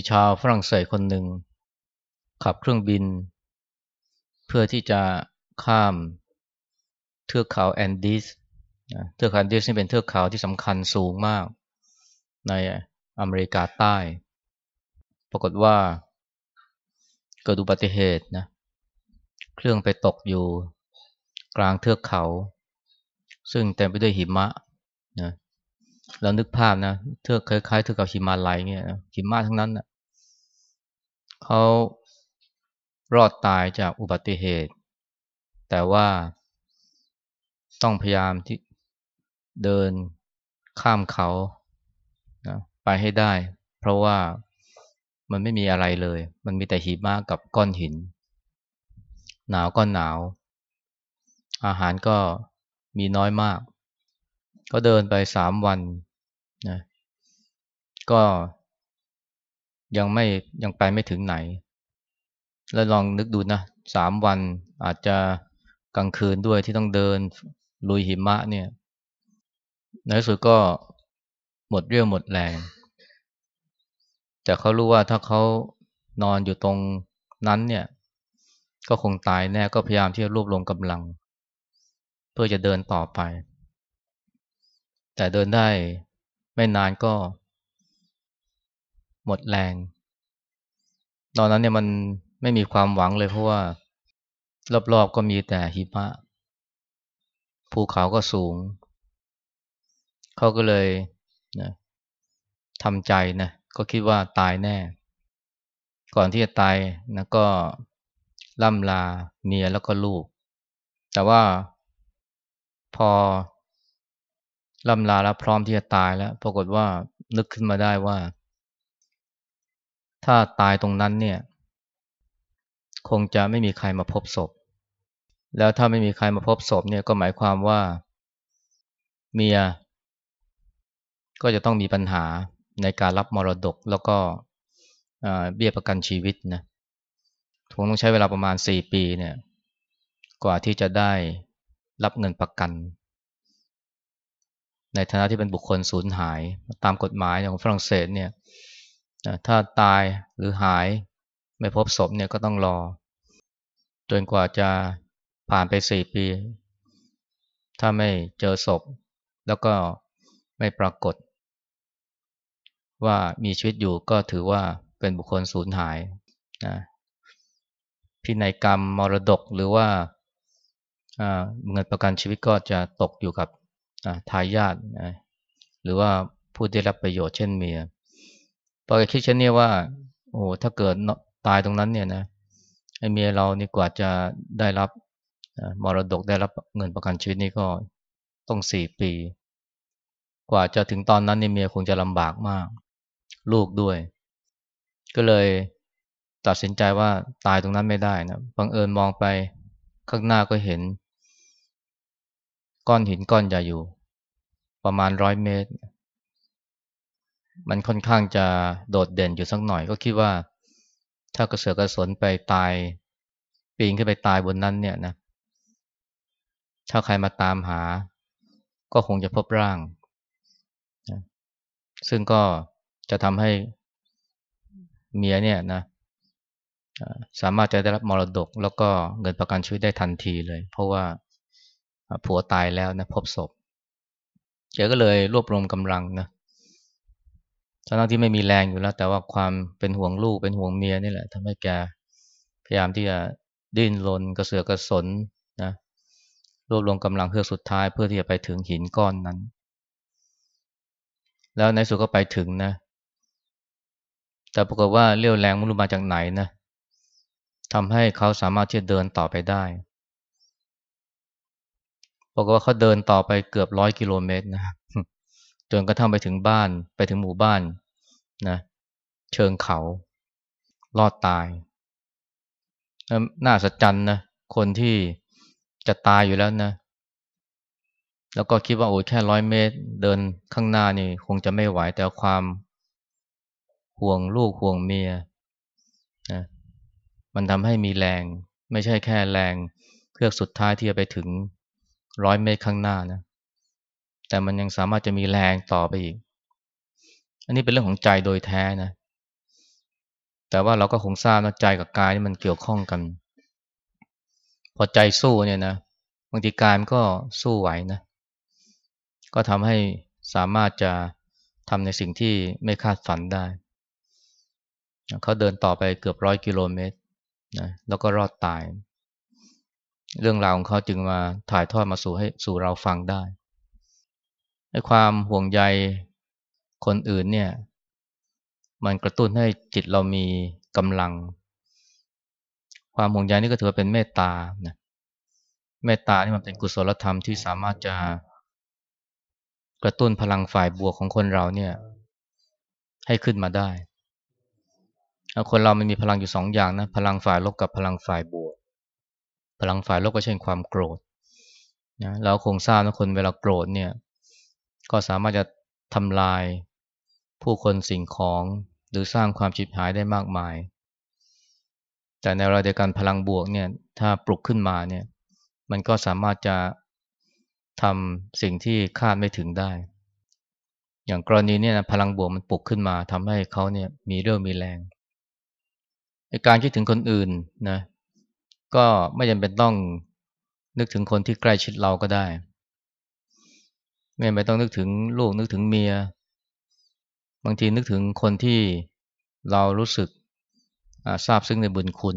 มีชาวฝรั่งเศสคนหนึ่ง ขับเครื่องบิน เพื่อที่จะข้ามเทือกเขาแอนดีสเทือกเขาแอนดีสนี่เป็นเทือกเขาที่สำคัญสูงมาก ในอเมริกาใต้ ปรากฏว่าเกิดอุบัติเหตุนะเครื่องไปตกอยู่กลางเทือกเขา ซึ่งเต็มไปด้วยหิมะนะเรานึกภาพนะเทือกคล้ายๆเทือกเขาหิมาลัยเนี่ยหิมะทั้งนั้นนะ เขารอดตายจากอุบัติเหตุ แต่ว่าต้องพยายามที่เดินข้ามเขานะไปให้ได้ เพราะว่ามันไม่มีอะไรเลย มันมีแต่หิมะกับก้อนหิน หนาวก็หนาว อาหารก็มีน้อยมาก ก็เดินไปสามวันนะก็ ยังไม่ยังไปไม่ถึงไหน แล้วลองนึกดูนะสามวันอาจจะกลางคืนด้วยที่ต้องเดินลุยหิมะเนี่ยในที่สุดก็หมดเรี่ยวหมดแรง แต่เขารู้ว่าถ้าเขานอนอยู่ตรงนั้นเนี่ย ก็คงตายแน่ก็พยายามที่จะรวบรวมกำลัง เพื่อจะเดินต่อไป แต่เดินได้ไม่นานก็ หมดแรง ตอนนั้นเนี่ยมันไม่มีความหวังเลยเพราะว่า รอบๆก็มีแต่หิมะภูเขาก็สูง เขาก็เลยนะทำใจนะก็คิดว่าตายแน่ ก่อนที่จะตายนะก็ล่ำลาเมียแล้วก็ลูก แต่ว่าพอล่ำลาแล้วพร้อมที่จะตายแล้ว ปรากฏว่านึกขึ้นมาได้ว่า ถ้าตายตรงนั้นเนี่ย คงจะไม่มีใครมาพบศพ แล้วถ้าไม่มีใครมาพบศพเนี่ยก็หมายความว่าเมีย ก็จะต้องมีปัญหาในการรับมรดกแล้วก็เบี้ยประกันชีวิตนะคงต้องใช้เวลาประมาณสี่ปีเนี่ย กว่าที่จะได้รับเงินประกัน ในฐานะที่เป็นบุคคลสูญหาย ตามกฎหมายของฝรั่งเศสเนี่ย ถ้าตายหรือหายไม่พบศพเนี่ยก็ต้องรอ จนกว่าจะผ่านไปสี่ปี ถ้าไม่เจอศพ แล้วก็ไม่ปรากฏ ว่ามีชีวิตอยู่ก็ถือว่าเป็นบุคคลสูญหายนะพินัยกรรมมรดกหรือว่าเงินประกันชีวิตก็จะตกอยู่กับทายาทนะหรือว่าผู้ได้รับประโยชน์เช่นเมีย พอคิดเช่นนี้ว่า โอ้ถ้าเกิดตายตรงนั้นเนี่ยนะไอ้เมียเรานี่กว่าจะได้รับมรดกได้รับเงินประกันชีวิตนี่ก็ต้องสี่ปี กว่าจะถึงตอนนั้นเนี่ยเมียคงจะลำบากมาก ลูกด้วย ก็เลยตัดสินใจว่าตายตรงนั้นไม่ได้นะบังเอิญมองไปข้างหน้าก็เห็น ก้อนหินก้อนใหญ่อยู่ ประมาณร้อยเมตร มันค่อนข้างจะโดดเด่นอยู่สักหน่อยก็คิดว่า ถ้ากระเสือกกระสนไปตาย ปีนขึ้นไปตายบนนั้นเนี่ยนะ ถ้าใครมาตามหา ก็คงจะพบร่างนะซึ่งก็จะทำให้เมียเนี่ยนะสามารถจะได้รับมรดก แล้วก็เงินประกันชีวิตได้ทันทีเลย เพราะว่าผัวตายแล้วนะพบศพแกก็เลยรวบรวมกำลังนะ ทั้งที่ไม่มีแรงอยู่แล้ว แต่ว่าความเป็นห่วงลูกเป็นห่วงเมียนี่แหละทำให้แกพยายามที่จะดิ้นรนกระเสือกกระสนนะรวบรวมกำลังเพื่อสุดท้ายเพื่อที่จะไปถึงหินก้อนนั้น แล้วในสุดก็ไปถึงนะ แต่ปรากฏว่าเรี่ยวแรงมันรู้มาจากไหนนะทำให้เขาสามารถที่จะเดินต่อไปได้บอกฏว่าเขาเดินต่อไปเกือบร้อยกิโลเมตรนะ จนกระทั่งไปถึงบ้านไปถึงหมู่บ้านนะเชิงเขารอดตาย น่าสัจจันนะคนที่จะตายอยู่แล้วนะ แล้วก็คิดว่าโอ้แค่ร้อยเมตร เดินข้างหน้านี่คงจะไม่ไหวแต่ความห่วงลูกห่วงเมียนะมันทำให้มีแรง ไม่ใช่แค่แรงเพื่อสุดท้ายที่จะไปถึงร้อยเมตรข้างหน้านะ แต่มันยังสามารถจะมีแรงต่อไปอีก อันนี้เป็นเรื่องของใจโดยแท้นะ แต่ว่าเราก็คงทราบนะใจกับกายนี่มันเกี่ยวข้องกัน พอใจสู้เนี่ยนะบางทีกายมันก็สู้ไหวนะ ก็ทำให้สามารถจะทำในสิ่งที่ไม่คาดฝันได้ เขาเดินต่อไปเกือบร้อยกิโลเมตรนะแล้วก็รอดตาย เรื่องราวของเขาจึงมาถ่ายทอดมาสู่ให้สู่เราฟังได้ ความห่วงใยคนอื่นเนี่ย มันกระตุ้นให้จิตเรามีกำลัง ความห่วงใยนี่ก็ถือว่าเป็นเมตตานะเมตตานี่มันเป็นกุศลธรรมที่สามารถจะกระตุ้นพลังฝ่ายบวกของคนเราเนี่ย ให้ขึ้นมาได้คนเรามันมีพลังอยู่สองอย่างนะพลังฝ่ายลบกับพลังฝ่ายบวก พลังฝ่ายลบก็เช่นความโกรธนะเราคงทราบนะคนเวลาโกรธเนี่ย ก็สามารถจะทำลายผู้คนสิ่งของหรือสร้างความฉิบหายได้มากมาย แต่ในเวลาเดียวกันพลังบวกเนี่ยถ้าปลุกขึ้นมาเนี่ยมันก็สามารถจะทำสิ่งที่คาดไม่ถึงได้ อย่างกรณีเนี่ยนะพลังบวกมันปลุกขึ้นมาทำให้เขาเนี่ยมีเรื่องมีแรงการคิดถึงคนอื่นนะก็ไม่จำเป็นต้องนึกถึงคนที่ใกล้ชิดเราก็ได้ ไม่ไม่ต้องนึกถึงลูกนึกถึงเมีย บางทีนึกถึงคนที่เรารู้สึกทราบซึ้งในบุญคุณ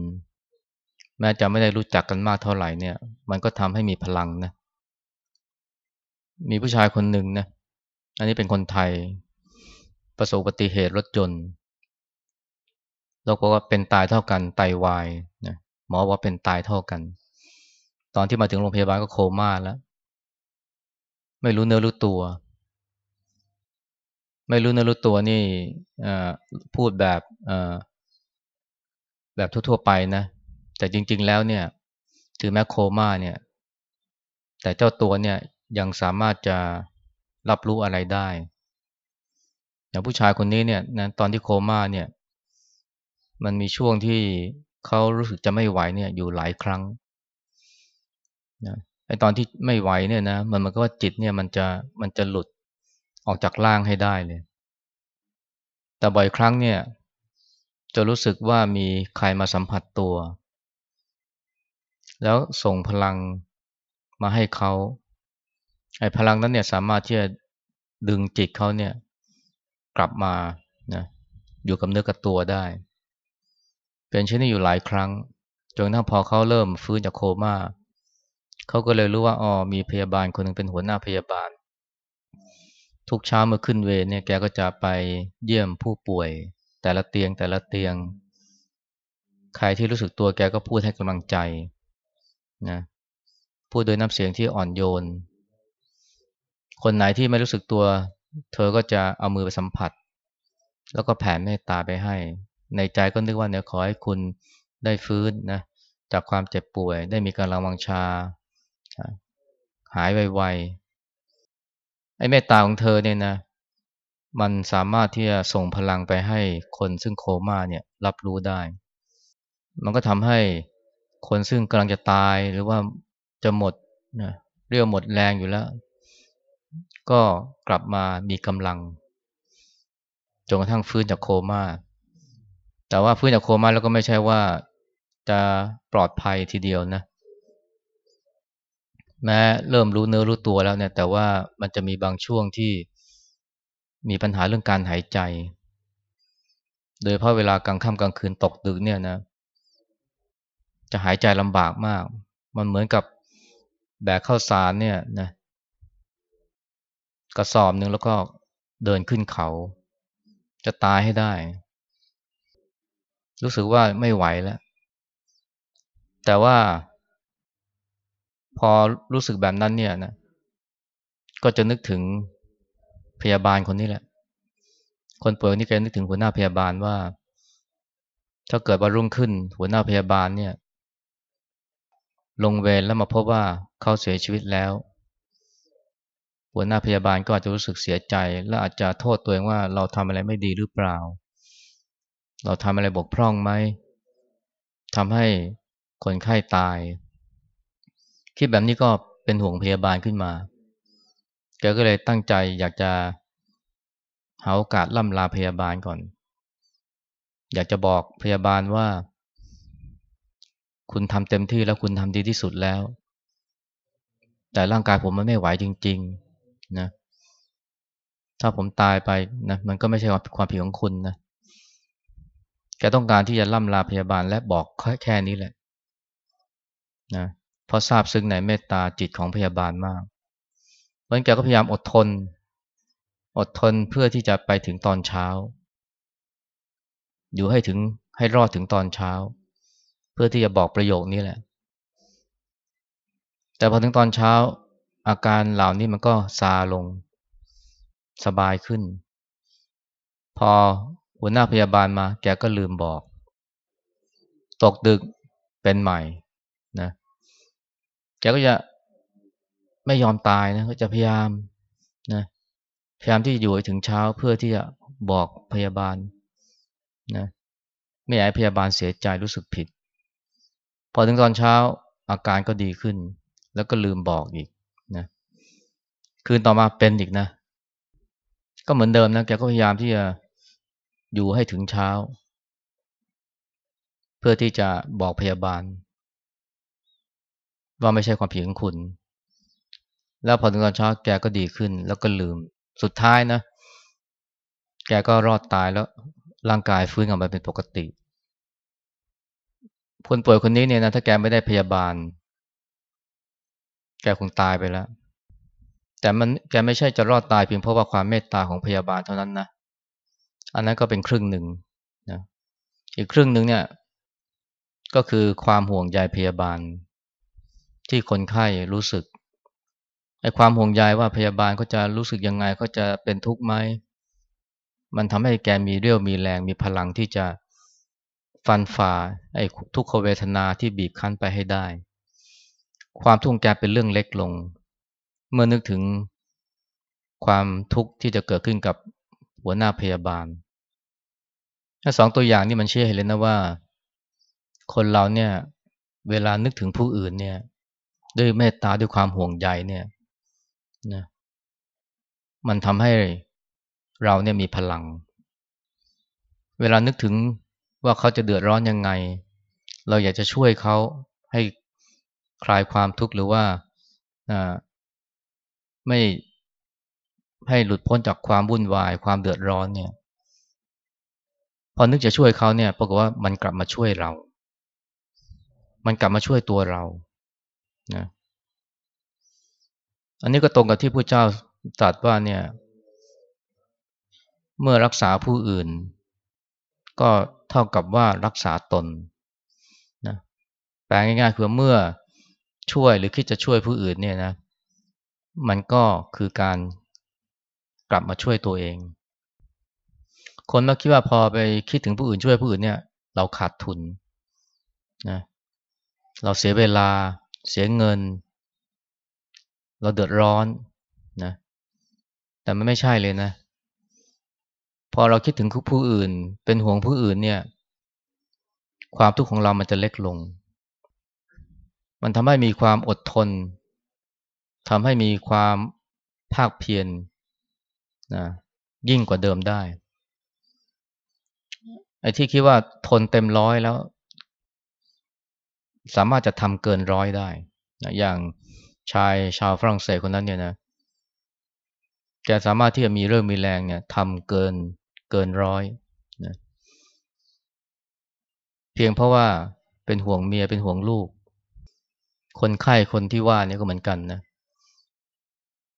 แม้จะไม่ได้รู้จักกันมากเท่าไหร่เนี่ย มันก็ทำให้มีพลังนะ มีผู้ชายคนหนึ่งนะ อันนี้เป็นคนไทย ประสบอุบัติเหตุรถยนต์เราบอกว่าเป็นตายเท่ากันไตาวายนะหมอว่าเป็นตายเท่ากัน ตอนที่มาถึงโรงพยาบาลก็โคม่าแล้ว ไม่รู้เนื้อรู้ตัว ไม่รู้เนื้อรู้ตัวนี่พูดแบบแบบทั่วๆไปนะ แต่จริง ๆ แล้วเนี่ย ถึงแม้โคม่าเนี่ย แต่เจ้าตัวเนี่ยยังสามารถจะรับรู้อะไรได้ อย่างผู้ชายคนนี้เนี่ยนะตอนที่โคม่าเนี่ย มันมีช่วงที่เขารู้สึกจะไม่ไหวเนี่ยอยู่หลายครั้งนะ ไอตอนที่ไม่ไหวเนี่ยนะมันมันก็ว่าจิตเนี่ยมันจะมันจะหลุดออกจากร่างให้ได้เลย แต่บ่อยครั้งเนี่ย จะรู้สึกว่ามีใครมาสัมผัสตัว แล้วส่งพลังมาให้เขาไอ้พลังนั้นเนี่ยสามารถที่จะดึงจิตเขาเนี่ย กลับมานะอยู่กับเนื้อกับตัวได้ เป็นเช่นนี้อยู่หลายครั้งจนถ้าพอเขาเริ่มฟื้นจากโคมา่า เขาก็เลยรู้ว่าอ๋อมีพยาบาลคนหนึ่งเป็นหัวหน้าพยาบาล ทุกเช้าเมื่อขึ้นเวรเนี่ยแกก็จะไปเยี่ยมผู้ป่วย แต่ละเตียงแต่ละเตียง ใครที่รู้สึกตัวแกก็พูดให้กำลังใจนะพูดโดยน้ำเสียงที่อ่อนโยน คนไหนที่ไม่รู้สึกตัว เธอก็จะเอามือไปสัมผัส แล้วก็แผ่เมตตาไปให้ ในใจก็นึกว่าเนี่ยขอให้คุณได้ฟื้นนะจากความเจ็บป่วย ได้มีการระวังชา หายไวๆไอ้เมตตาของเธอเนี่ยนะ มันสามารถที่จะส่งพลังไปให้คนซึ่งโคม่าเนี่ยรับรู้ได้ มันก็ทำให้คนซึ่งกำลังจะตายหรือว่าจะหมดนะเรียกหมดแรงอยู่แล้ว ก็กลับมามีกำลังจนกระทั่งฟื้นจากโคม่า แต่ว่าฟื้นจากโคม่าแล้วก็ไม่ใช่ว่าจะปลอดภัยทีเดียวนะ แม้เริ่มรู้เนื้อรู้ตัวแล้วเนี่ย แต่ว่ามันจะมีบางช่วงที่มีปัญหาเรื่องการหายใจ โดยเพราะเวลากลางค่ำกลางคืนตกดึกเนี่ยนะ จะหายใจลำบากมาก มันเหมือนกับแบกข้าวสารเนี่ยนะกระสอบหนึ่งแล้วก็เดินขึ้นเขา จะตายให้ได้ รู้สึกว่าไม่ไหวแล้ว แต่ว่า พอรู้สึกแบบนั้นเนี่ยนะก็จะนึกถึงพยาบาลคนนี้แหละ คนป่วยนี่แกนึกถึงหัวหน้าพยาบาลว่า ถ้าเกิดว่ารุ่งขึ้น หัวหน้าพยาบาลเนี่ย ลงเวรแล้วมาพบว่าเขาเสียชีวิตแล้ว หัวหน้าพยาบาลก็อาจจะรู้สึกเสียใจ และอาจจะโทษตัวเองว่าเราทำอะไรไม่ดีหรือเปล่า เราทำอะไรบกพร่องไหมทำให้คนไข้าตาย คิดแบบนี้ก็เป็นห่วงพยาบาลขึ้นมา แกก็เลยตั้งใจอยากจะหาโอกาสล่ำลาพยาบาลก่อน อยากจะบอกพยาบาลว่า คุณทำเต็มที่แล้วคุณทำดีที่สุดแล้ว แต่ร่างกายผมมันไม่ไหวจริง ๆ นะ ถ้าผมตายไปนะ มันก็ไม่ใช่ความผิดของคุณนะ แกต้องการที่จะล่ำลาพยาบาลและบอกแค่นี้แหละ นะ เพราะทราบซึ้งในเมตตาจิตของพยาบาลมากเพราะนั้นแกก็พยายามอดทน อดทนเพื่อที่จะไปถึงตอนเช้า อยู่ให้ถึงให้รอดถึงตอนเช้า เพื่อที่จะบอกประโยคนี้แหละ แต่พอถึงตอนเช้า อาการเหล่านี้มันก็ซาลง สบายขึ้น พอหัวหน้าพยาบาลมา แกก็ลืมบอก ตกดึกเป็นใหม่นะ แกก็จะไม่ยอมตายนะก็จะพยายามนะพยายามที่จะอยู่ถึงเช้าเพื่อที่จะบอกพยาบาลนะไม่อยากให้พยาบาลเสียใจรู้สึกผิด พอถึงตอนเช้าอาการก็ดีขึ้น แล้วก็ลืมบอกอีกนะคืนต่อมาเป็นอีกนะ ก็เหมือนเดิมนะแกก็พยายามที่จะอยู่ให้ถึงเช้า เพื่อที่จะบอกพยาบาล ว่าไม่ใช่ความผิดของคุณ แล้วพอถึงตอนเช้าแกก็ดีขึ้น แล้วก็ลืม สุดท้ายนะ แกก็รอดตายแล้ว ร่างกายฟื้นกลับมาเป็นปกติคนป่วยคนนี้เนี่ยนะถ้าแกไม่ได้พยาบาล แกคงตายไปแล้ว แต่มันแกไม่ใช่จะรอดตายเพียงเพราะว่าความเมตตาของพยาบาลเท่านั้นนะอันนั้นก็เป็นครึ่งหนึ่งนะอีกครึ่งหนึ่งเนี่ย ก็คือความห่วงใยพยาบาล ที่คนไข้รู้สึกไอ้ความห่วงใยว่าพยาบาลเขาจะรู้สึกยังไงเขาจะเป็นทุกข์ไหมมันทำให้แกมีเรี่ยวมีแรงมีพลังที่จะฟันฝ่าไอ้ทุกขเวทนาที่บีบคั้นไปให้ได้ ความทุกข์แกเป็นเรื่องเล็กลง เมื่อนึกถึงความทุกข์ที่จะเกิดขึ้นกับหัวหน้าพยาบาลถ้าสองตัวอย่างนี่มันเชื่อเห็นเลยนะว่า คนเราเนี่ย เวลานึกถึงผู้อื่นเนี่ย ด้วยเมตตาด้วยความห่วงใยเนี่ยนะมันทำให้เราเนี่ยมีพลัง เวลานึกถึงว่าเขาจะเดือดร้อนยังไง เราอยากจะช่วยเขาให้คลายความทุกข์หรือว่าไม่ให้หลุดพ้นจากความวุ่นวาย ความเดือดร้อนเนี่ย พอนึกจะช่วยเขาเนี่ยปรากฏว่ามันกลับมาช่วยเรา มันกลับมาช่วยตัวเรา นะอันนี้ก็ตรงกับที่พระเจ้าตรัสว่าเนี่ย เมื่อรักษาผู้อื่น ก็เท่ากับว่ารักษาตนนะแปลง่ายๆคือเมื่อช่วยหรือคิดจะช่วยผู้อื่นเนี่ยนะ มันก็คือการกลับมาช่วยตัวเอง คนมักคิดว่าพอไปคิดถึงผู้อื่นช่วยผู้อื่นเนี่ย เราขาดทุนนะเราเสียเวลา เสียเงิน เราเดือดร้อนนะแต่มันไม่ใช่เลยนะ พอเราคิดถึงผู้อื่น เป็นห่วงผู้อื่นเนี่ย ความทุกข์ของเรามันจะเล็กลง มันทำให้มีความอดทนทำให้มีความภาคเพียรนะยิ่งกว่าเดิมได้ไอ้ที่คิดว่าทนเต็มร้อยแล้ว สามารถจะทำเกินร้อยได้นะอย่างชายชาวฝรั่งเศสคนนั้นเนี่ยนะแกสามารถที่จะมีเรื่องมีแรงเนี่ยทำเกินเกินร้อยนะเพียงเพราะว่าเป็นห่วงเมียเป็นห่วงลูก คนไข้คนที่ว่านี่ก็เหมือนกันนะ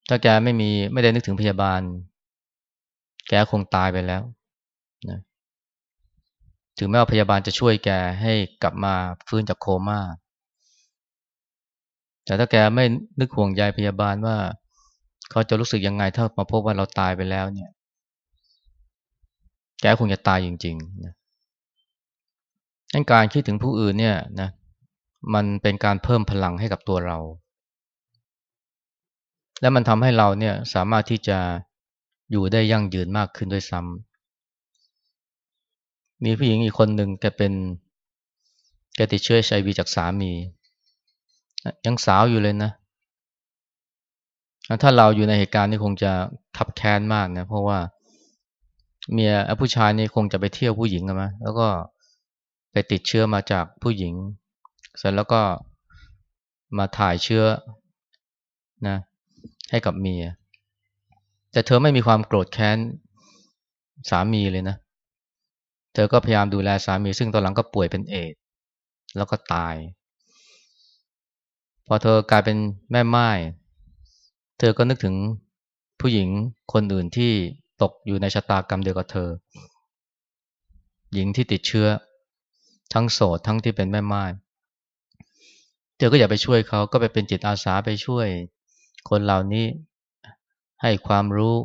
ถ้าแกไม่มีไม่ได้นึกถึงพยาบาล แกคงตายไปแล้วนะ ถึงแม้ว่าพยาบาลจะช่วยแกให้กลับมาฟื้นจากโคมา่า แต่ถ้าแกไม่นึกห่วงใยพยาบาลว่า เขาจะรู้สึกยังไงถ้ามาพบว่าเราตายไปแล้วเนี่ย แกคงจะตายจริงๆนะดังการคิดถึงผู้อื่นเนี่ยนะ มันเป็นการเพิ่มพลังให้กับตัวเรา และมันทำให้เราเนี่ยสามารถที่จะอยู่ได้ยั่งยืนมากขึ้นด้วยซ้ำ มีผู้หญิงอีกคนหนึ่งแกเป็นแกติดเชื้อไอวีจากสามี ยังสาวอยู่เลยนะ ถ้าเราอยู่ในเหตุการณ์นี้คงจะทับแค้นมากนะ เพราะว่าเมียผู้ชายนี่คงจะไปเที่ยวผู้หญิงกันมาแล้วก็ไปติดเชื้อมาจากผู้หญิง เสร็จแล้วก็มาถ่ายเชื้อนะ ให้กับเมีย แต่เธอไม่มีความโกรธแค้นสามีเลยนะ เธอก็พยายามดูแลสามี ซึ่งตอนหลังก็ป่วยเป็นเอดแล้วก็ตาย พอเธอกลายเป็นแม่ไม้เธอก็นึกถึงผู้หญิงคนอื่นที่ตกอยู่ในชะตากรรมเดียวกับเธอ หญิงที่ติดเชื้อ ทั้งโสดทั้งที่เป็นแม่ไม้เธอก็อยากไปช่วยเขาก็ไปเป็นจิตอาสาไปช่วย คนเหล่านี้ให้ความรู้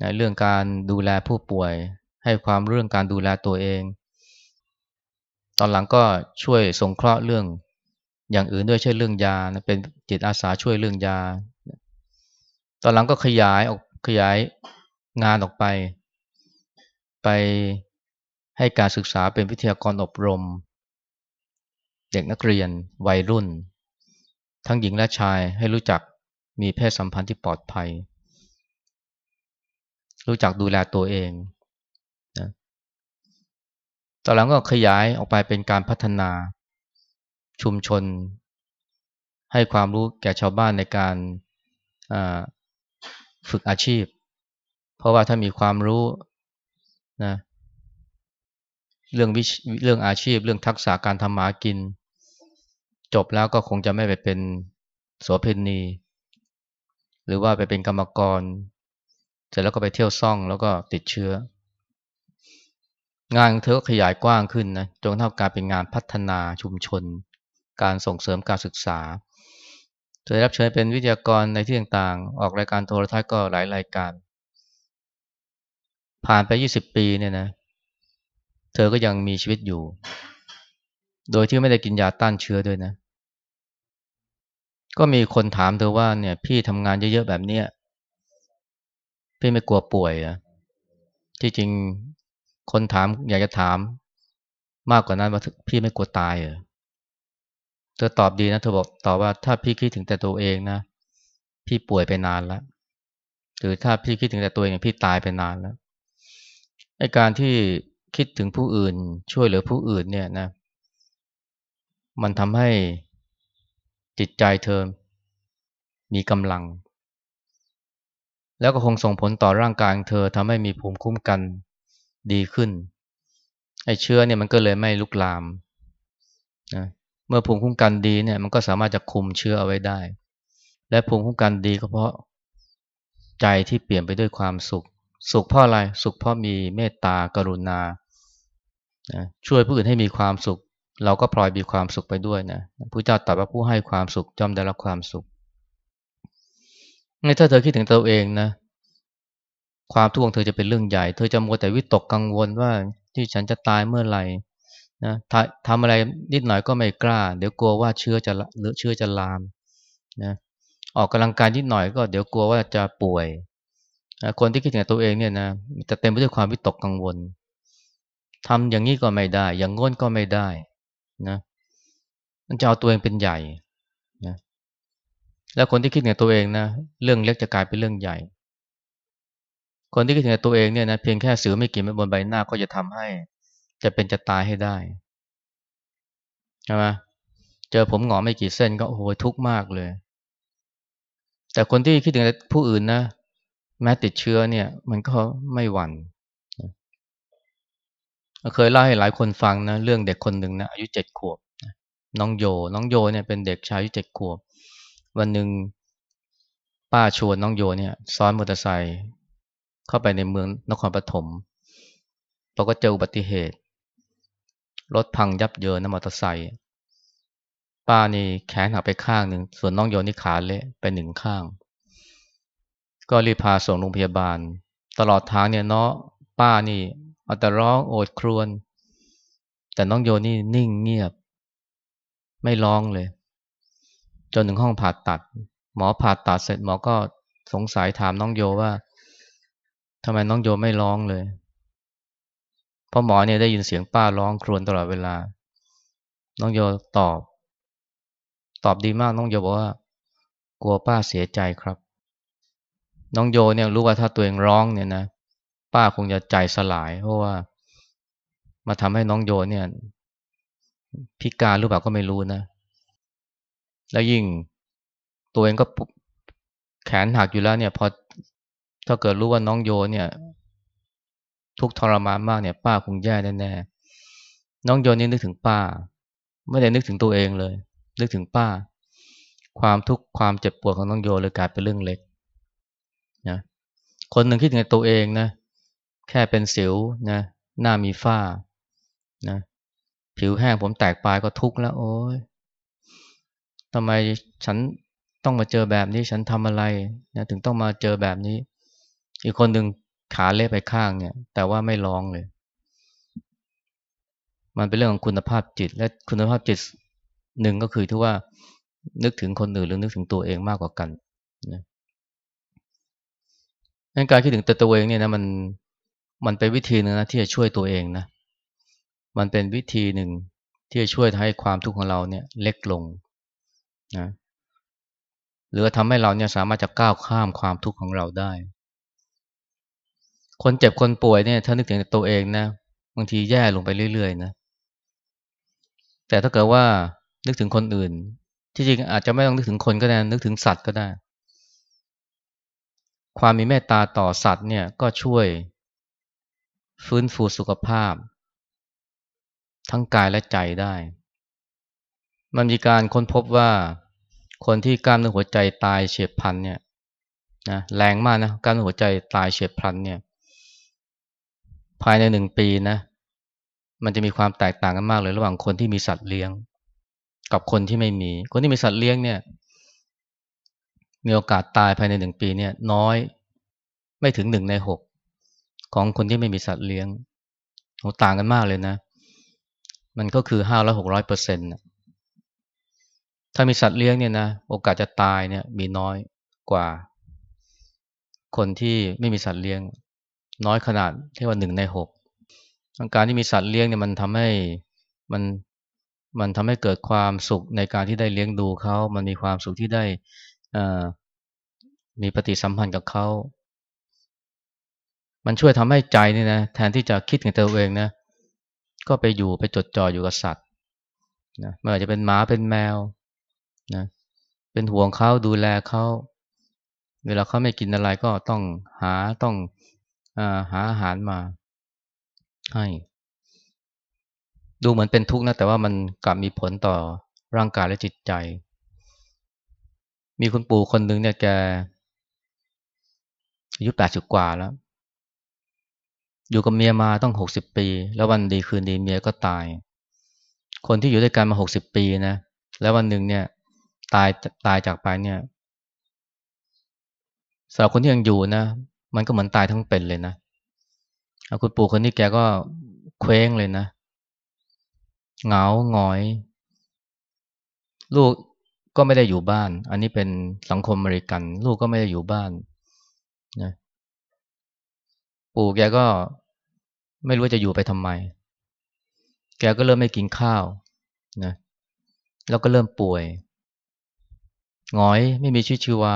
ในเรื่องการดูแลผู้ป่วย ให้ความเรื่องการดูแลตัวเอง ตอนหลังก็ช่วยสงเคราะห์เรื่องอย่างอื่นด้วยเช่นเรื่องยานะเป็นจิตอาสาช่วยเรื่องยา ตอนหลังก็ขยายออกขยายงานออกไป ไปให้การศึกษาเป็นวิทยากรอบรม เด็กนักเรียนวัยรุ่น ทั้งหญิงและชายให้รู้จักมีเพศสัมพันธ์ที่ปลอดภัย รู้จักดูแลตัวเอง ตอนหลังก็ขยายออกไปเป็นการพัฒนาชุมชน ให้ความรู้แก่ชาวบ้านในการฝึกอาชีพ เพราะว่าถ้ามีความรู้นะเรื่องวิเรื่องอาชีพ เรื่องทักษะการทำหมากิน จบแล้วก็คงจะไม่ไปเป็นโสเภณี หรือว่าไปเป็นกรรมกร เสร็จแล้วก็ไปเที่ยวซ่องแล้วก็ติดเชื้อ งานของเธอก็ขยายกว้างขึ้นนะจนเท่าการเป็นงานพัฒนาชุมชน การส่งเสริมการศึกษาเธอรับเชิญเป็นวิทยากรในที่ต่างๆ ออกรายการโทรทัศน์ก็หลายรายการ ผ่านไปยี่สิบปีเนี่ยนะ เธอก็ยังมีชีวิตอยู่ โดยที่ไม่ได้กินยาต้านเชื้อด้วยนะ ก็มีคนถามเธอว่าเนี่ย พี่ทำงานเยอะๆแบบเนี้ยพี่ไม่กลัวป่วยอะที่จริง คนถามอยากจะถามมากกว่านั้นว่าพี่ไม่กลัวตายเหรอเธอตอบดีนะเธอบอกตอบว่าถ้าพี่คิดถึงแต่ตัวเองนะ พี่ป่วยไปนานแล้วหรือถ้าพี่คิดถึงแต่ตัวเองพี่ตายไปนานแล้วไอการที่คิดถึงผู้อื่น ช่วยเหลือผู้อื่นเนี่ยนะ มันทำให้จิตใจเธอมีกำลัง แล้วก็คงส่งผลต่อร่างกายเธอทำให้มีภูมิคุ้มกัน ดีขึ้น ไอ้เชื้อเนี่ยมันก็เลยไม่ลุกลามนะเมื่อภูมิคุ้มกันดีเนี่ยมันก็สามารถจะคุมเชื้อเอาไว้ได้ และภูมิคุ้มกันดีก็เพราะใจที่เปลี่ยนไปด้วยความสุข สุขเพราะอะไร สุขเพราะมีเมตตากรุณานะช่วยผู้อื่นให้มีความสุข เราก็พลอยมีความสุขไปด้วยนะพระเจ้าตรัสว่าผู้ให้ความสุขจอมได้รับความสุขถ้าเธอคิดถึงตัวเองนะ ความทุกข์ของเธอจะเป็นเรื่องใหญ่ เธอจะมัวแต่วิตกกังวลว่าที่ฉันจะตายเมื่อไหร่นะทำอะไรนิดหน่อยก็ไม่กล้า เดี๋ยวกลัวว่าเชื้อจะหรือเชื้อจะลามนะออกกำลังกายนิดหน่อยก็เดี๋ยวกลัวว่าจะป่วยนะคนที่คิดถึงตัวเองเนี่ยนะจะเต็มไปด้วยความวิตกกังวลทำอย่างนี้ก็ไม่ได้ อย่างง้นก็ไม่ได้นะมันจะเอาตัวเองเป็นใหญ่นะแล้วคนที่คิดถึงตัวเองนะเรื่องเล็กจะกลายเป็นเรื่องใหญ่ คนที่คิดถึงตัวเองเนี่ยนะเพียงแค่สิวไม่กี่เม็ดบนใบหน้าก็จะทำให้ จะเป็นจะตายให้ได้ใช่ไหมเจอผมหงอไม่กี่เส้นก็โอ้โหทุกข์มากเลย แต่คนที่คิดถึงผู้อื่นนะแม้ติดเชื้อเนี่ย มันก็ไม่หวัน่นเคยเล่าให้หลายคนฟังนะเรื่องเด็กคนหนึ่งนะอายุเจ็ดขวบน้องโย น้องโยเนี่ยเป็นเด็กชายอายุเจ็ดขวบ วันหนึ่งป้าชวนน้องโยเนี่ยซ้อนมอเตอร์ไซค์ เข้าไปในเมืองนครปฐมเราก็เจออุบัติเหตุ รถพังยับเยินนะมอเตอร์ไซค์ป้านี่แขนหักไปข้างหนึ่ง ส่วนน้องโยนี่ขาเละไปหนึ่งข้าง ก็รีบพาส่งโรงพยาบาล ตลอดทางเนี่ยเนาะป้านี่เอาแต่ร้องโอดครวญแต่น้องโยนี่นิ่งเงียบ ไม่ร้องเลย จนถึงห้องผ่าตัด หมอผ่าตัดเสร็จหมอก็สงสัยถามน้องโยว่า ทำไมน้องโยไม่ร้องเลย เพราะหมอเนี่ยได้ยินเสียงป้าร้องครวญตลอดเวลา น้องโยตอบ ตอบดีมากน้องโยบอกว่า กลัวป้าเสียใจครับ น้องโยเนี่ยรู้ว่าถ้าตัวเองร้องเนี่ยนะป้าคงจะใจสลาย เพราะว่า มาทำให้น้องโยเนี่ย พิการหรือเปล่าก็ไม่รู้นะ แล้วยิ่งตัวเองก็แขนหักอยู่แล้วเนี่ย พอ ถ้าเกิดรู้ว่าน้องโยเนี่ย ทุกทรมานมากเนี่ย ป้าคงแย่แน่ๆน้องโยนนี่นึกถึงป้า ไม่ได้นึกถึงตัวเองเลย นึกถึงป้า ความทุกข์ความเจ็บปวดของน้องโยเลยกลายเป็นเรื่องเล็กนะคนหนึ่งคิดถึงตัวเองนะ แค่เป็นสิวนะหน้ามีฝ้านะผิวแห้งผมแตกปลายก็ทุกข์แล้ว โอ้ยทำไมฉันต้องมาเจอแบบนี้ ฉันทำอะไรนะถึงต้องมาเจอแบบนี้ อีกคนหนึ่งขาเละไปข้างเนี่ย แต่ว่าไม่ร้องเลย มันเป็นเรื่องของคุณภาพจิต และคุณภาพจิตหนึ่งก็คือที่ว่านึกถึงคนอื่นหรือนึกถึงตัวเองมากกว่ากันนะนการคิดถึงแต่ตัวเองเนี่ยนะมันมันเป็นวิธีหนึ่งนะที่จะช่วยตัวเองนะ มันเป็นวิธีหนึ่งที่จะช่วยให้ความทุกข์ของเราเนี่ยเล็กลงนะหรือทำให้เราเนี่ยสามารถจะก้าวข้ามความทุกข์ของเราได้ คนเจ็บคนป่วยเนี่ยถ้านึกถึงตัวเองนะบางทีแย่ลงไปเรื่อยๆนะแต่ถ้าเกิดว่านึกถึงคนอื่น ที่จริงอาจจะไม่ต้องนึกถึงคนก็ได้นึกถึงสัตว์ก็ได้ ความมีเมตตาต่อสัตว์เนี่ยก็ช่วย ฟื้นฟูสุขภาพ ทั้งกายและใจได้ มันมีการค้นพบว่าคนที่กล้ามเนื้อหัวใจตายเฉียบพลันเนี่ยนะแรงมากนะกล้ามเนื้อหัวใจตายเฉียบพลันเนี่ย ภายในหนึ่งปีนะ มันจะมีความแตกต่างกันมากเลยระหว่างคนที่มีสัตว์เลี้ยง กับคนที่ไม่มี คนที่มีสัตว์เลี้ยงเนี่ย มีโอกาสตายภายในหนึ่งปีเนี่ย น้อยไม่ถึงหนึ่งในหกของคนที่ไม่มีสัตว์เลี้ยงโหต่างกันมากเลยนะ มันก็คือห้าร้อยหกร้อยเปอร์เซ็นต์ถ้ามีสัตว์เลี้ยงเนี่ยนะโอกาสจะตายเนี่ย มีน้อยกว่า คนที่ไม่มีสัตว์เลี้ยง น้อยขนาดเที่ว่าหนึ่งในหกการที่มีสัตว์เลี้ยงเนี่ยมันทำให้มันมันทำให้เกิดความสุขในการที่ได้เลี้ยงดูเขา มันมีความสุขที่ได้มีปฏิสัมพันธ์กับเขา มันช่วยทำให้ใจนี่นะแทนที่จะคิดถึงตัวเองนะ ก็ไปอยู่ไปจดจ่ออยู่กับสัตว์นะไม่ว่าจะเป็นหมาเป็นแมวนะเป็นห่วงเขาดูแลเขา เวลาเขาไม่กินอะไรก็ต้องหาต้อง หาอาหารมาให้ดูเหมือนเป็นทุกข์นะแต่ว่ามันกลับมีผลต่อร่างกายและจิตใจ มีคุณปู่คนหนึ่งเนี่ยแกอายุแปดสิบกว่าแล้ว อยู่กับเมียมาต้องหกสิบปี แล้ววันดีคืนดีเมียก็ตาย คนที่อยู่ด้วยกันมาหกสิบปีนะแล้ววันหนึ่งเนี่ย ตายตายจากไปเนี่ยสำหรับคนที่ยังอยู่นะ มันก็เหมือนตายทั้งเป็นเลยนะคุณปู่คนนี้แกก็เคว้งเลยนะ เหงาหงอย ลูกก็ไม่ได้อยู่บ้าน อันนี้เป็นสังคมอเมริกัน ลูกก็ไม่ได้อยู่บ้านนะปู่แกก็ไม่รู้จะอยู่ไปทำไม แกก็เริ่มไม่กินข้าวนะแล้วก็เริ่มป่วยหงอยไม่มีชีวิตชีวา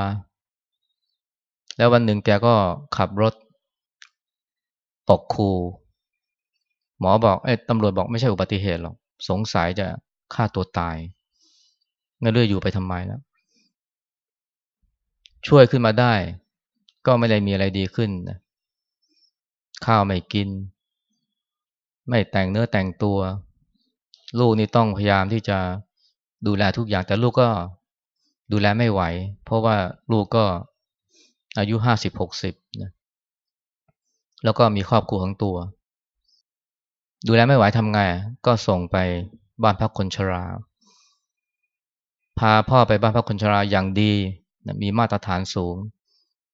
แล้ววันหนึ่งแกก็ขับรถตกคู หมอบอกเอ้ตำรวจบอกไม่ใช่อุบัติเหตุหรอก สงสัยจะฆ่าตัวตายไม่เลื่อยอยู่ไปทำไมแล้วช่วยขึ้นมาได้ ก็ไม่ได้มีอะไรดีขึ้นนะข้าวไม่กิน ไม่แต่งเนื้อแต่งตัว ลูกนี่ต้องพยายามที่จะดูแลทุกอย่างแต่ลูกก็ดูแลไม่ไหว เพราะว่าลูกก็ อายุห้าสิบหกสิบนะแล้วก็มีครอบครัวของตัว ดูแลไม่ไหวทำไงก็ส่งไปบ้านพักคนชรา พาพ่อไปบ้านพักคนชราอย่างดีนะมีมาตรฐานสูง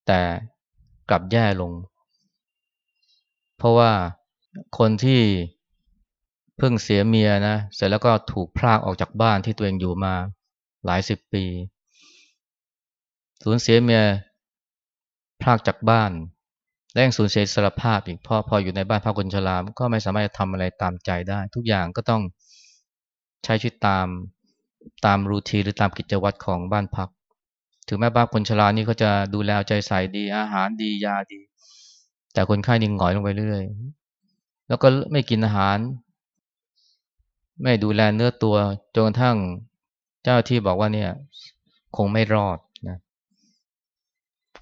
แต่กลับแย่ลง เพราะว่าคนที่เพิ่งเสียเมียนะเสร็จแล้วก็ถูกพรากออกจากบ้านที่ตัวเองอยู่มาหลายสิบปี สูญเสียเมีย พรากจากบ้าน และยังสูญเสียสารภาพอีกพอพออยู่ในบ้านพักคนชราก็ไม่สามารถจะทำอะไรตามใจได้ ทุกอย่างก็ต้องใช้ชีวิตตามตามรูทีหรือตามกิจวัตรของบ้านพัก ถึงแม้บ้านคนชรานี่เขาจะดูแลใจใส่ดีอาหารดียาดี แต่คนไข้นิ่งหงอยลงไปเรื่อย แล้วก็ไม่กินอาหาร ไม่ดูแลเนื้อตัวจนกระทั่งเจ้าที่บอกว่าเนี่ย คงไม่รอด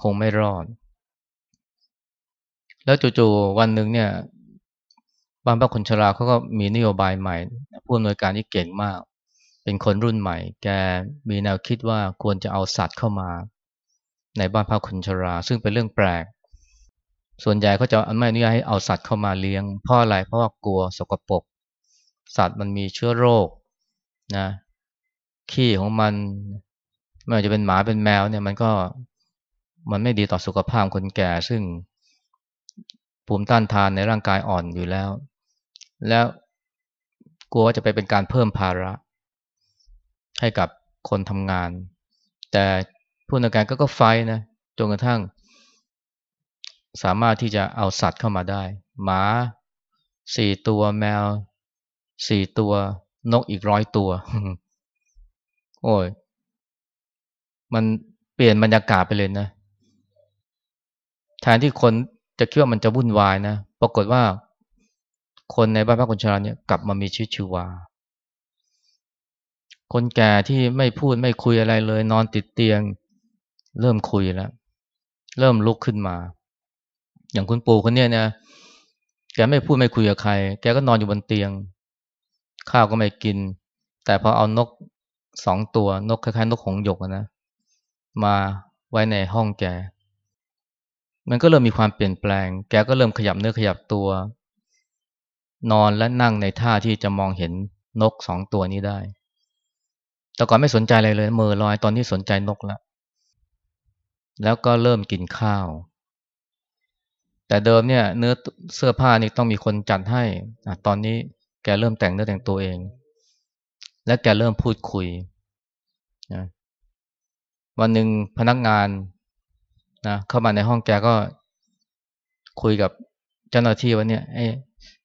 คงไม่รอด แล้วจู่ๆวันหนึ่งเนี่ยบ้านพักคนชราเขาก็มีนโยบายใหม่ผู้อำนวยการที่เก่งมาก เป็นคนรุ่นใหม่ แกมีแนวคิดว่าควรจะเอาสัตว์เข้ามา ในบ้านพักคนชรา ซึ่งเป็นเรื่องแปลก ส่วนใหญ่เขาจะไม่อนุญาตให้เอาสัตว์เข้ามาเลี้ยงเพราะอะไรเพราะว่ากลัวสกปรกสัตว์มันมีเชื้อโรคนะขี้ของมันไม่ว่าจะเป็นหมาเป็นแมวเนี่ยมันก็ มันไม่ดีต่อสุขภาพคนแก่ซึ่งภูมิต้านทานในร่างกายอ่อนอยู่แล้ว แล้วกลัวว่าจะไปเป็นการเพิ่มภาระ ให้กับคนทำงาน แต่ผู้นำการก็ก็ไฟนะจนกระทั่ง สามารถที่จะเอาสัตว์เข้ามาได้ หมาสี่ตัวแมวสี่ตัวนกอีกร้อยตัว โอ้ย มันเปลี่ยนบรรยากาศไปเลยนะ แทนที่คนจะคิดว่ามันจะวุ่นวายนะ ปรากฏว่า คนในบ้านพักคนชราเนี่ยกลับมามีชีวิตชีวา คนแก่ที่ไม่พูดไม่คุยอะไรเลย นอนติดเตียง เริ่มคุยแล้ว เริ่มลุกขึ้นมา อย่างคุณปู่คนเนี้ยนะแกไม่พูดไม่คุยกับใคร แกก็นอนอยู่บนเตียง ข้าวก็ไม่กิน แต่พอเอานกสองตัวนกคล้ายๆนกหงหยกนะมาไว้ในห้องแก มันก็เริ่มมีความเปลี่ยนแปลง แกก็เริ่มขยับเนื้อขยับตัว นอนและนั่งในท่าที่จะมองเห็นนกสองตัวนี้ได้ แต่ก่อนไม่สนใจอะไรเลยเมื่อลอยตอนที่สนใจนกแล้วแล้วก็เริ่มกินข้าว แต่เดิมเนี่ยเนื้อเสื้อผ้านี่ต้องมีคนจัดให้อตอนนี้แกเริ่มแต่งเนื้อแต่งตัวเอง และแกเริ่มพูดคุยนะวันหนึ่งพนักงาน นะเข้ามาในห้องแกก็คุยกับเจ้าหน้าที่ว่าเนี่ย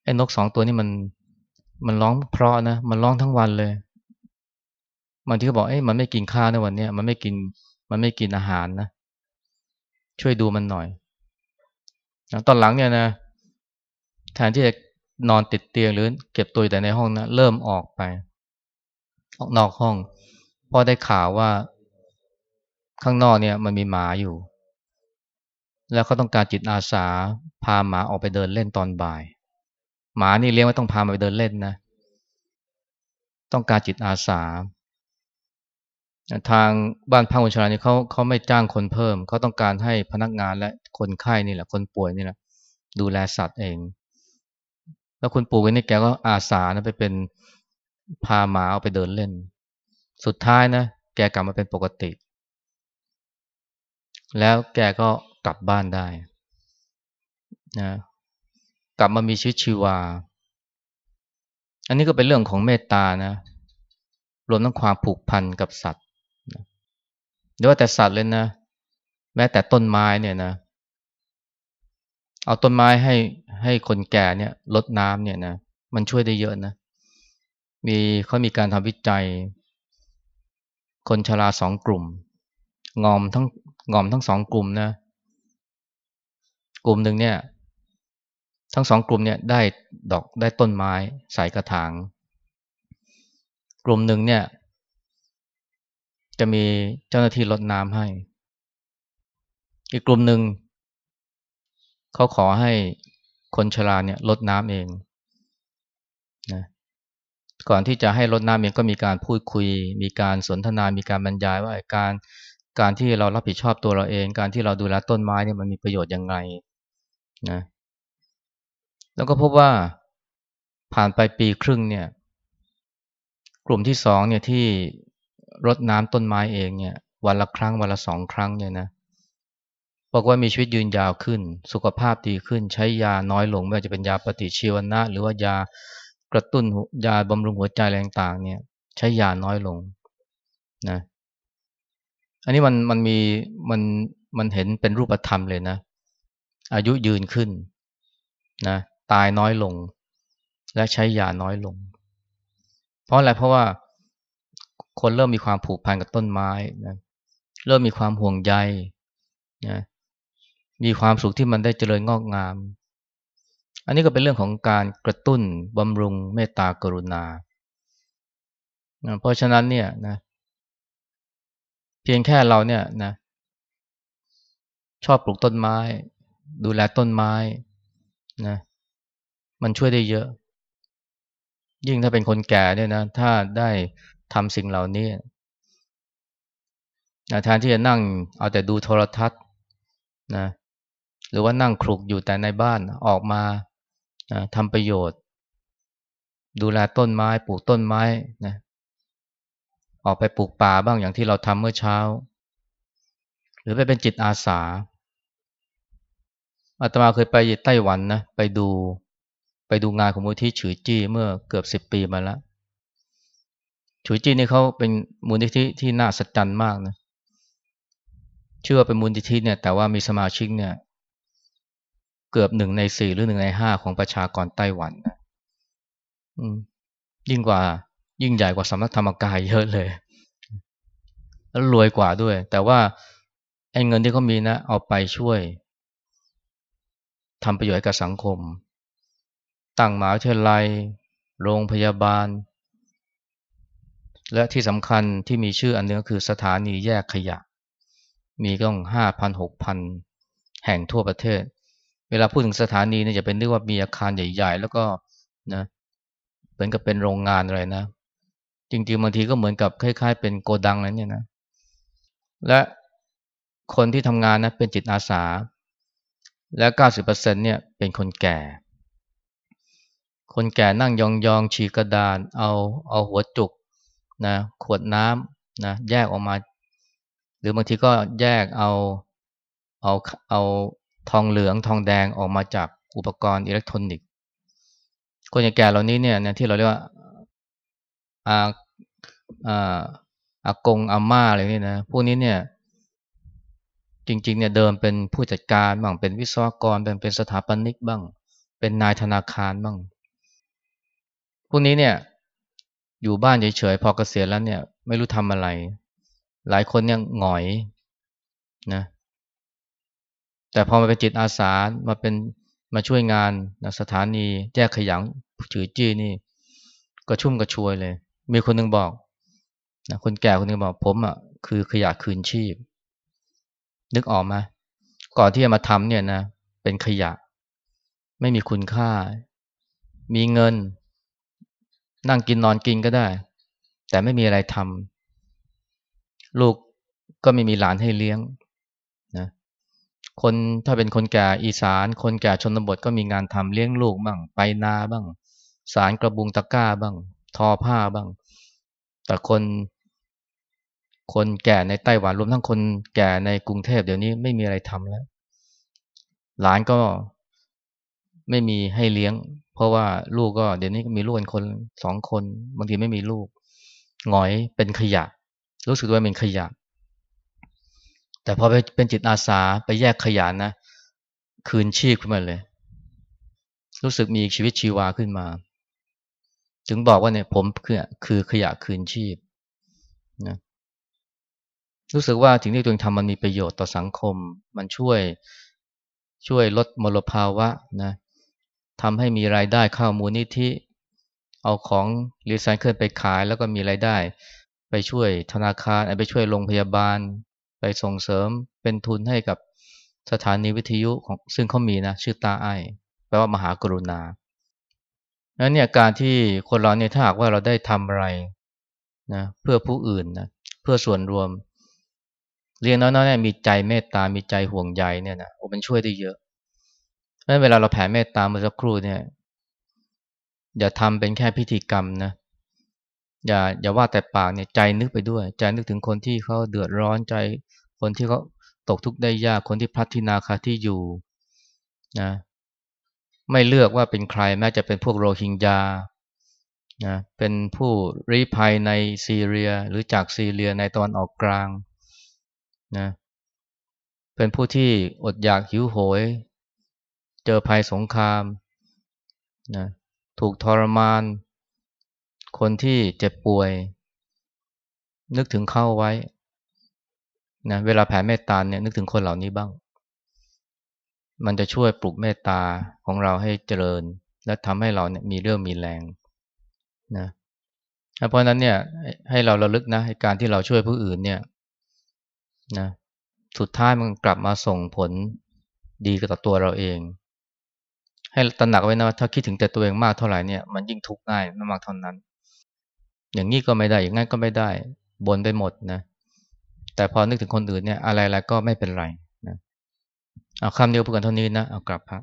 ไอ้นกสองตัวนี้มันมันร้องเพราะนะมันร้องทั้งวันเลยบางทีก็บอกเอ้ยมันไม่กินข้าวในวันเนี้ยมันไม่กินมันไม่กินอาหารนะช่วยดูมันหน่อยตอนหลังเนี่ยนะแทนที่จะนอนติดเตียงหรือเก็บตัวแต่ในห้องนะเริ่มออกไป ออกนอกห้องเพราะได้ข่าวว่าข้างนอกเนี่ยมันมีหมาอยู่ แล้วเขาต้องการจิตอาสาพาหมาออกไปเดินเล่นตอนบ่าย หมานี่เลี้ยงไว้ต้องพามาไปเดินเล่นนะ ต้องการจิตอาสา ทางบ้านพักคนชรานี่เขาเขาไม่จ้างคนเพิ่ม เขาต้องการให้พนักงานและคนไข้นี่แหละ คนป่วยนี่แหละดูแลสัตว์เอง แล้วคุณปู่นี่แกก็อาสานะไปเป็นพาหมาเอาไปเดินเล่น สุดท้ายนะแกกลับมาเป็นปกติ แล้วแกก็ กลับบ้านได้นะกลับมามีชีวิตชีวา อันนี้ก็เป็นเรื่องของเมตตานะ รวมทั้งความผูกพันกับสัตว์เดี๋ยวว่าแต่สัตว์เลยนะ แม้แต่ต้นไม้เนี่ยนะ เอาต้นไม้ให้ให้คนแก่เนี่ยลดน้ำเนี่ยนะ มันช่วยได้เยอะนะ มีเขามีการทำวิจัย คนชราสองกลุ่ม งอมทั้งงอมทั้งสองกลุ่มนะ กลุ่มหนึ่งเนี่ย ทั้งสองกลุ่มเนี่ยได้ดอกได้ต้นไม้ใส่กระถาง กลุ่มหนึ่งเนี่ย จะมีเจ้าหน้าที่รดน้ำให้ อีกกลุ่มหนึ่งเขาขอให้คนชราเนี่ยลดน้ำเองนะก่อนที่จะให้ลดน้ำเองก็มีการพูดคุย มีการสนทนา มีการบรรยายว่าการการที่เรารับผิดชอบตัวเราเอง การที่เราดูแลต้นไม้เนี่ยมันมีประโยชน์ยังไง นะแล้วก็พบว่าผ่านไปปีครึ่งเนี่ย กลุ่มที่สองเนี่ยที่รดน้ำต้นไม้เองเนี่ย วันละครั้งวันละสองครั้งเนี่ยนะบอกว่ามีชีวิตยืนยาวขึ้น สุขภาพดีขึ้น ใช้ยาน้อยลงไม่ว่าจะเป็นยาปฏิชีวนะ หรือว่ายากระตุ้นยาบำรุงหัวใจแรงต่างเนี่ย ใช้ยาน้อยลงนะอันนี้มันมันมีมันมันเห็นเป็นรูปธรรมเลยนะ อายุยืนขึ้นนะตายน้อยลง และใช้ยาน้อยลง เพราะอะไรเพราะว่าคนเริ่มมีความผูกพันกับต้นไม้นะเริ่มมีความห่วงใยนะมีความสุขที่มันได้เจริญงอกงาม อันนี้ก็เป็นเรื่องของการกระตุ้นบำรุงเมตตากรุณานะเพราะฉะนั้นเนี่ยนะเพียงแค่เราเนี่ยนะชอบปลูกต้นไม้ ดูแลต้นไม้นะมันช่วยได้เยอะ ยิ่งถ้าเป็นคนแก่เนี่ยนะ ถ้าได้ทำสิ่งเหล่านี้นะแทนที่จะนั่งเอาแต่ดูโทรทัศน์นะหรือว่านั่งคลุกอยู่แต่ในบ้านออกมาทำประโยชน์ ดูแลต้นไม้ปลูกต้นไม้นะออกไปปลูกป่าบ้างอย่างที่เราทำเมื่อเช้า หรือไปเป็นจิตอาสา อาตมาเคยไปไต้หวันนะไปดู ไปดูงานของมูลที่ฉือจี้เมื่อเกือบสิบปีมาแล้วฉือจี้นี่เขาเป็นมูลนิธิที่น่าสัจจันมากนะเชื่อว่าเป็นมูลนิธิเนี่ย แต่ว่ามีสมาชิกเนี่ย เกือบหนึ่งในสี่หรือหนึ่งในห้าของประชากรไต้หวันนะยิ่งกว่า ยิ่งใหญ่กว่าสำนักธรรมกายเยอะเลย แล้วรวยกว่าด้วย แต่ว่าไอ้เงินที่เขามีนะ เอาไปช่วย ทำประโยชน์กับสังคม ตั้งหมหาวิทยาลัย โรงพยาบาล และที่สำคัญที่มีชื่ออันนึงก็คือสถานีแยกขยะ มีต้องห้าพันหกพันแห่งทั่วประเทศ เวลาพูดถึงสถานีเนี่ยจะเป็นนึกว่ามีอาคารใหญ่ ๆ แล้วก็นะเหมือนกับเป็นโรงงานอะไรนะ จริงๆบางทีก็เหมือนกับคล้าย ๆ เป็นโกดังอะไรเนี่ยนะ และคนที่ทำงานนะเป็นจิตอาสา แล้ว90%เนี่ยเป็นคนแก่ คนแก่นั่งยองๆฉีกกระดาน เอาเอาหัวจุกนะขวดน้ำนะแยกออกมา หรือบางทีก็แยกเอาเอาเอาทองเหลืองทองแดงออกมาจากอุปกรณ์อิเล็กทรอนิกส์ คนแก่เหล่านี้เนี่ยที่เราเรียกว่าอาอาอากงอาม่าอะไรนี่นะพวกนี้เนี่ย จริงๆเนี่ยเดิมเป็นผู้จัดการบ้างเป็นวิศวกรเป็นเป็นสถาปนิกบ้าง เป็นนายธนาคารบ้างพวกนี้เนี่ยอยู่บ้านเฉยๆพอเกษียณแล้วเนี่ยไม่รู้ทำอะไร หลายคนเนี่ยหงอยนะแต่พอมาเป็นจิตอาสามาเป็นมาช่วยงานนะสถานีแยกขยงถือจี้นี่ ก็ชุ่มกระชวยเลย มีคนหนึ่งบอกนะคนแก่คนหนึ่งบอกผมอะคือขยะคืนชีพ นึกออกมา ก่อนที่จะมาทำเนี่ยนะ เป็นขยะ ไม่มีคุณค่า มีเงิน นั่งกินนอนกินก็ได้ แต่ไม่มีอะไรทำลูกก็ไม่มีหลานให้เลี้ยงนะคนถ้าเป็นคนแก่อีสาน คนแก่ชนบทก็มีงานทำเลี้ยงลูกบ้าง ไปนาบ้าง สารกระบุงตะก้าบ้าง ทอผ้าบ้าง แต่คน คนแก่ในไต้หวันรวมทั้งคนแก่ในกรุงเทพเดี๋ยวนี้ไม่มีอะไรทำแล้ว หลานก็ไม่มีให้เลี้ยง เพราะว่าลูกก็เดี๋ยวนี้ก็มีลูกเป็นคนสองคนบางทีไม่มีลูกหงอยเป็นขยะ รู้สึกว่าเป็นขยะ แต่พอไปเป็นจิตอาสาไปแยกขยะนะ คืนชีพขึ้นมาเลย รู้สึกมีชีวิตชีวาขึ้นมา ถึงบอกว่าเนี่ยผมคือคือขยะคืนชีพนะ รู้สึกว่าสิ่งที่ตัวเองทำมันมีประโยชน์ต่อสังคม มันช่วยช่วยลดมลภาวะนะทำให้มีรายได้เข้ามูลนิธิ เอาของรีไซเคิลไปขายแล้วก็มีรายได้ ไปช่วยธนาคารไปช่วยโรงพยาบาล ไปส่งเสริมเป็นทุนให้กับสถานีวิทยุของซึ่งเขามีนะชื่อตาไอแปลว่ามหากรุณาแล้วเนี่ยการที่คนเราเนี่ยถ้าหากว่าเราได้ทำอะไรนะเพื่อผู้อื่นนะเพื่อส่วนรวม เรียนน้อยๆเนี่ยมีใจเมตตา มีใจห่วงใยเนี่ยนะโอ้มันช่วยได้เยอะเพราะเวลาเราแผ่เมตตาเมื่อสักครู่เนี่ย อย่าทำเป็นแค่พิธีกรรมนะ อย่าอย่าว่าแต่ปากเนี่ยใจนึกไปด้วย ใจนึกถึงคนที่เขาเดือดร้อนใจ คนที่เขาตกทุกข์ได้ยาก คนที่พลัดที่นาคาที่อยู่นะ ไม่เลือกว่าเป็นใครแม้จะเป็นพวกโรฮิงญานะเป็นผู้รีภัยในซีเรีย หรือจากซีเรียในตอนออกกลาง นะเป็นผู้ที่อดอยากหิวโหย เจอภัยสงครามนะถูกทรมาน คนที่เจ็บป่วย นึกถึงเข้าไว้นะเวลาแผ่เมตตาเนี่ยนึกถึงคนเหล่านี้บ้าง มันจะช่วยปลุกเมตตาของเราให้เจริญ และทำให้เราเนี่ยมีเรื่องมีแรงนะเพราะนั้นเนี่ยให้เราระลึกนะการที่เราช่วยผู้อื่นเนี่ย นะสุดท้ายมันกลับมาส่งผลดีกับตัวเราเอง ให้ตระหนักไว้นะว่าถ้าคิดถึงแต่ตัวเองมากเท่าไหร่เนี่ยมันยิ่งทุกข์ง่ายมากเท่านั้น อย่างนี้ก็ไม่ได้อย่างนั้นก็ไม่ได้บนไปหมดนะแต่พอนึกถึงคนอื่นเนี่ยอะไรๆก็ไม่เป็นไรนะเอาคำเดียวพูดกันเท่านี้นะเอากลับพระ